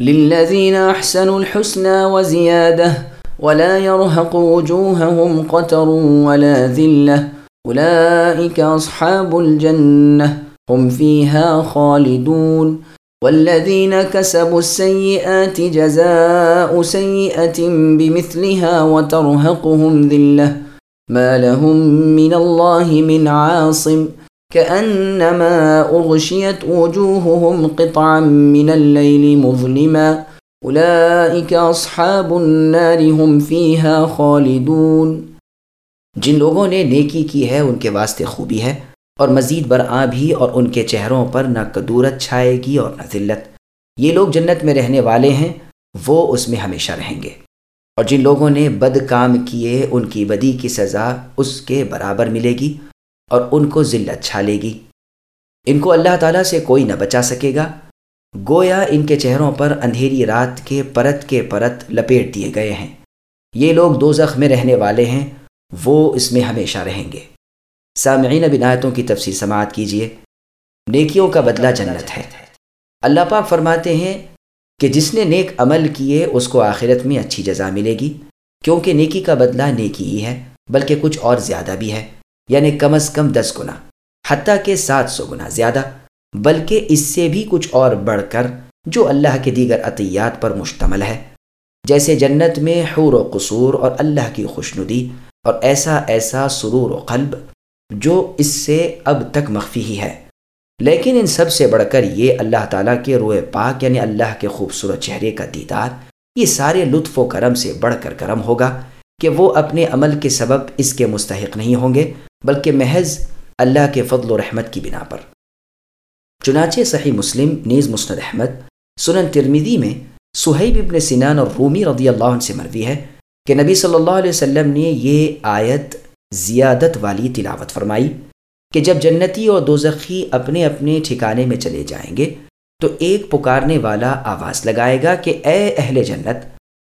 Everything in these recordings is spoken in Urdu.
للذين أحسنوا الحسنى وزيادة ولا يرهق وجوههم قتر ولا ذلة أولئك أصحاب الجنة هم فيها خالدون والذين كسبوا السيئات جزاء سيئة بمثلها وترهقهم ذلة ما لهم من الله من عاصم كأنما أغشيت وجوههم قطعا من الليل مظلما. أولئك أصحاب النار هم فيها خالدون. جن لوگوں نے نیکی کی ہے، ان کے واسطے خوبی ہے، اور مزید برآں بھی، اور ان کے چہروں پر نہ کدورت چھائے گی اور نہ ذلت۔ یہ لوگ جنت میں رہنے والے ہیں، وہ اس میں ہمیشہ رہیں گے۔ اور جن لوگوں نے بد کام کیے، ان کی بدی کی سزا اس کے برابر ملے گی۔ اور ان کو ذلت چھا لے گی۔ ان کو اللہ تعالیٰ سے کوئی نہ بچا سکے گا۔ گویا ان کے چہروں پر اندھیری رات کے پرت کے پرت لپیٹ دیے گئے ہیں۔ یہ لوگ دو میں رہنے والے ہیں، وہ اس میں ہمیشہ رہیں گے۔ سامعین بنایتوں کی تفصیل سماعت کیجیے۔ نیکیوں کا بدلہ جنت ہے۔ اللہ پاک فرماتے ہیں کہ جس نے نیک عمل کیے، اس کو آخرت میں اچھی جزا ملے گی۔ کیونکہ نیکی کا بدلہ نیکی ہی ہے، بلکہ کچھ اور زیادہ بھی ہے۔ یعنی کم از کم دس گنا، حتیٰ کہ سات سو گنا زیادہ، بلکہ اس سے بھی کچھ اور بڑھ کر جو اللہ کے دیگر عطیات پر مشتمل ہے۔ جیسے جنت میں حور و قصور اور اللہ کی خوشنودی اور ایسا ایسا سرور و قلب جو اس سے اب تک مخفی ہی ہے۔ لیکن ان سب سے بڑھ کر یہ اللہ تعالیٰ کے روئے پاک یعنی اللہ کے خوبصورت چہرے کا دیدار، یہ سارے لطف و کرم سے بڑھ کر کرم ہوگا۔ کہ وہ اپنے عمل کے سبب اس کے مستحق نہیں ہوں گے، بلکہ محض اللہ کے فضل و رحمت کی بنا پر۔ چنانچہ صحیح مسلم نیز مسند احمد، سنن ترمیدی میں سہیب ابن سنان اور رومی رضی اللہ عنہ سے مروی ہے کہ نبی صلی اللہ علیہ وسلم نے یہ آیت زیادت والی تلاوت فرمائی کہ جب جنتی اور دوزخی اپنے اپنے ٹھکانے میں چلے جائیں گے تو ایک پکارنے والا آواز لگائے گا کہ اے اہل جنت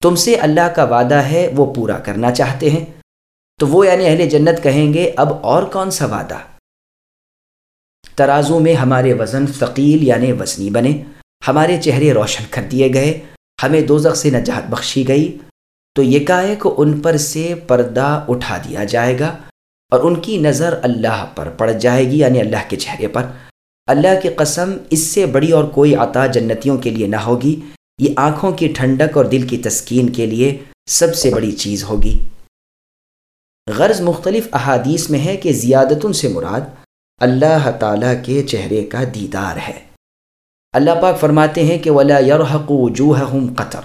تم سے اللہ کا وعدہ ہے، وہ پورا کرنا چاہتے ہیں۔ تو وہ یعنی اہل جنت کہیں گے، اب اور کون سا وعدہ؟ ترازو میں ہمارے وزن ثقیل یعنی وزنی بنے۔ ہمارے چہرے روشن کر دیے گئے۔ ہمیں دوزخ سے نجات بخشی گئی۔ تو یہ کہے کہ ان پر سے پردہ اٹھا دیا جائے گا اور ان کی نظر اللہ پر پڑ جائے گی یعنی اللہ کے چہرے پر۔ اللہ کی قسم، اس سے بڑی اور کوئی عطا جنتیوں کے لیے نہ ہوگی۔ یہ آنکھوں کی ٹھنڈک اور دل کی تسکین کے لیے سب سے بڑی چیز ہوگی۔ غرض مختلف احادیث میں ہے کہ زیادتوں سے مراد اللہ تعالیٰ کے چہرے کا دیدار ہے۔ اللہ پاک فرماتے ہیں کہ ولا یرحق وجوہہم قطر۔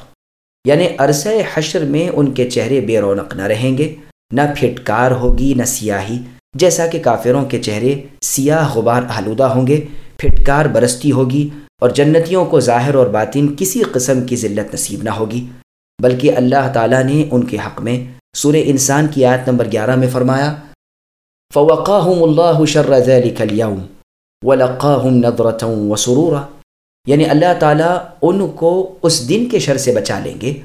یعنی عرصہ حشر میں ان کے چہرے بے رونق نہ رہیں گے، نہ پھٹکار ہوگی، نہ سیاہی، جیسا کہ کافروں کے چہرے سیاہ غبار آلودہ ہوں گے، پھٹکار برستی ہوگی اور جنتیوں کو ظاہر اور باطن کسی قسم کی ذلت نصیب نہ ہوگی، بلکہ اللہ تعالیٰ نے ان کے حق میں سور انسان کی آیت نمبر گیارہ میں فرمایا فوقاہم اللہ شر ذلك اليوم ولقاہم نظرتا وسرورا۔ یعنی اللہ تعالیٰ ان کو اس دن کے شر سے بچا لیں گے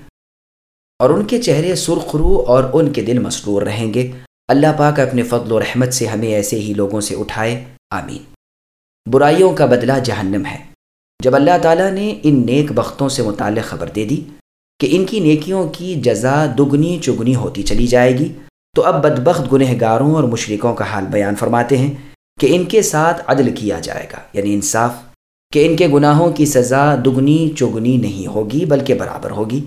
اور ان کے چہرے سرخرو اور ان کے دل مسرور رہیں گے۔ اللہ پاک اپنے فضل و رحمت سے ہمیں ایسے ہی لوگوں سے اٹھائے، آمین۔ برائیوں کا بدلہ جہنم ہے۔ جب اللہ تعالیٰ نے ان نیک بختوں سے متعلق خبر دے دی کہ ان کی نیکیوں کی جزا دگنی چگنی ہوتی چلی جائے گی، تو اب بدبخت گنہ گاروں اور مشرقوں کا حال بیان فرماتے ہیں کہ ان کے ساتھ عدل کیا جائے گا یعنی انصاف، کہ ان کے گناہوں کی سزا دگنی چگنی نہیں ہوگی بلکہ برابر ہوگی۔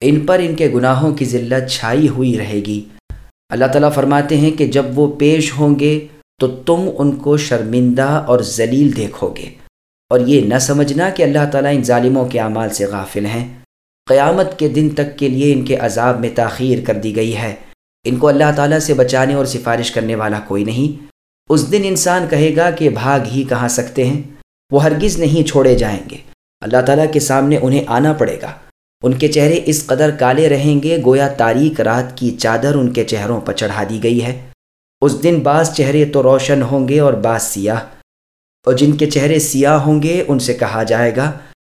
ان پر ان کے گناہوں کی ذلت چھائی ہوئی رہے گی۔ اللہ تعالیٰ فرماتے ہیں کہ جب وہ پیش ہوں گے تو تم ان کو شرمندہ اور ذلیل دیکھو گے۔ اور یہ نہ سمجھنا کہ اللہ تعالیٰ ان ظالموں کے اعمال سے غافل ہیں۔ قیامت کے دن تک کے لیے ان کے عذاب میں تاخیر کر دی گئی ہے۔ ان کو اللہ تعالیٰ سے بچانے اور سفارش کرنے والا کوئی نہیں۔ اس دن انسان کہے گا کہ بھاگ ہی کہاں سکتے ہیں؟ وہ ہرگز نہیں چھوڑے جائیں گے۔ اللہ تعالیٰ کے سامنے انہیں آنا پڑے گا۔ ان کے چہرے اس قدر کالے رہیں گے، گویا تاریک رات کی چادر ان کے چہروں پر چڑھا دی گئی ہے۔ اس دن بعض چہرے تو روشن ہوں گے اور بعض سیاہ۔ اور جن کے چہرے سیاہ ہوں گے، ان سے کہا جائے گا،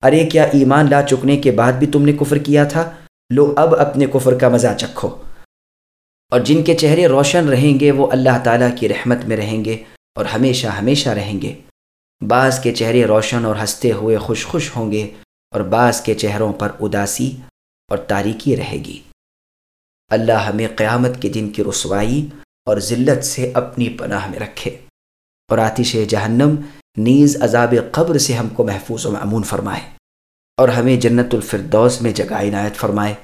ارے کیا ایمان لا چکنے کے بعد بھی تم نے کفر کیا تھا؟ لو اب اپنے کفر کا مزہ چکھو۔ اور جن کے چہرے روشن رہیں گے، وہ اللہ تعالیٰ کی رحمت میں رہیں گے اور ہمیشہ ہمیشہ رہیں گے۔ بعض کے چہرے روشن اور ہنستے ہوئے خوش خوش ہوں گے اور بعض کے چہروں پر اداسی اور تاریکی رہے گی۔ اللہ ہمیں قیامت کے دن کی رسوائی اور ذلت سے اپنی پناہ میں رکھے۔ اور آتش جہنم نیز عذاب قبر سے ہم کو محفوظ و معمون فرمائے اور ہمیں جنت الفردوس میں جگہ عنایت فرمائے۔